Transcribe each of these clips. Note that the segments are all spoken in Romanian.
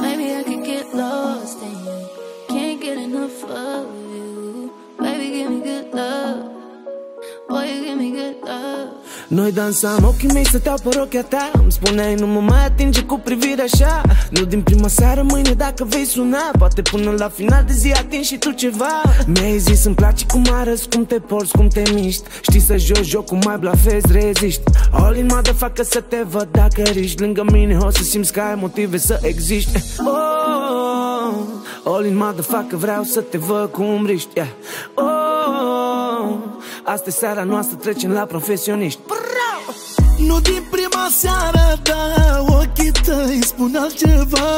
Maybe I could get lost in you. Can't get enough of you. Noi dansam, ochii mei stăteau pe rochea ta. Îmi spuneai nu mă mai atinge cu privirea așa. Nu din prima seară, mâine dacă vei suna Poate până la final de zi atingi și tu ceva. Mi-ai zis îmi place cum arăți, cum te porți, cum te miști. Știi să joci jocul, mai blafezi, reziști. All in facă să te văd dacă riști. Lângă mine o să simți că ai motive să existi. Oh, All in facă vreau să te văd cum riști yeah. oh, Asta seara noastră, trecem la profesioniști nu din prima seară, da Ochii tăi spun altceva.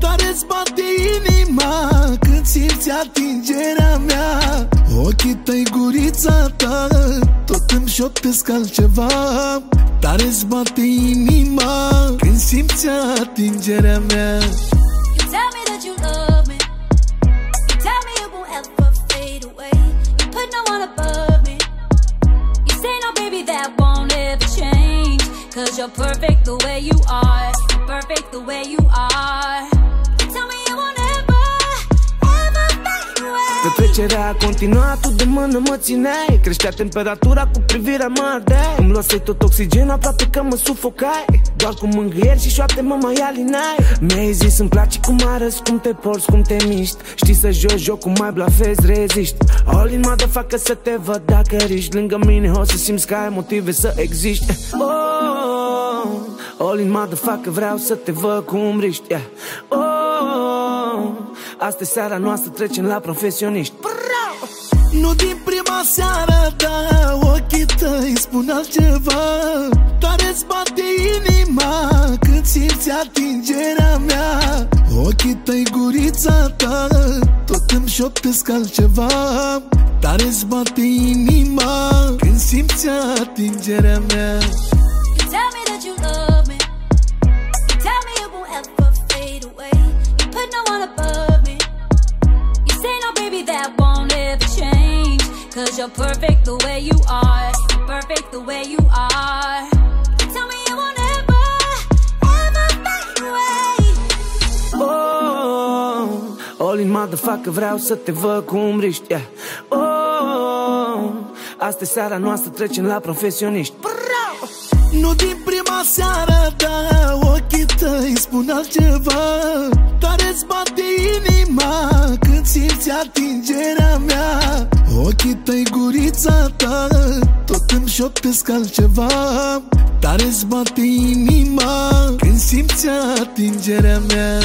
Tare-ți bate inima Când simți atingerea mea. Ochii tăi, gurița ta Tot îmi șoptesc altceva. Tare-ți bate inima Când simți atingerea mea. You tell me that you love Cause you're perfect the way you are. Perfect the way you are. Away. Petrecerea a continuat, tu de mână mă țineai. Creștea temperatura cu privirea mă ardeai. Îmi luasei tot oxigen, aproape că mă sufocai. Doar cu mângâieri și șoapte mă mai alinai. Mi-ai zis îmi place cum arăți, cum te porți, cum te miști. Știi să joci jocul, mai blafezi, reziști. All in facă să te văd dacă riști. Lângă mine o să simți că ai motive să existi. Oh, All in facă vreau să te văd cum riști yeah. oh, Asta seara noastră, trecem la profesioniști. Nu din prima seară, da Ochii tăi spun altceva. Tare-ți bate inima Când simți atingerea mea. Ochii tăi, gurița ta Tot îmi șoptesc altceva. Tare-ți bate inima Când simți atingerea mea Cause you're perfect the way you are. You're perfect the way you are. You tell me it won't ever, ever fade away. Oh, all in motherfucker vreau să te văd cum riști yeah. Oh, asta seara noastră trecem la profesioniști Nu din prima seară, da Ochii tăi spun altceva Tare-ți bate șoptesc altceva Tare-ți bate inima. Când simți atingerea mea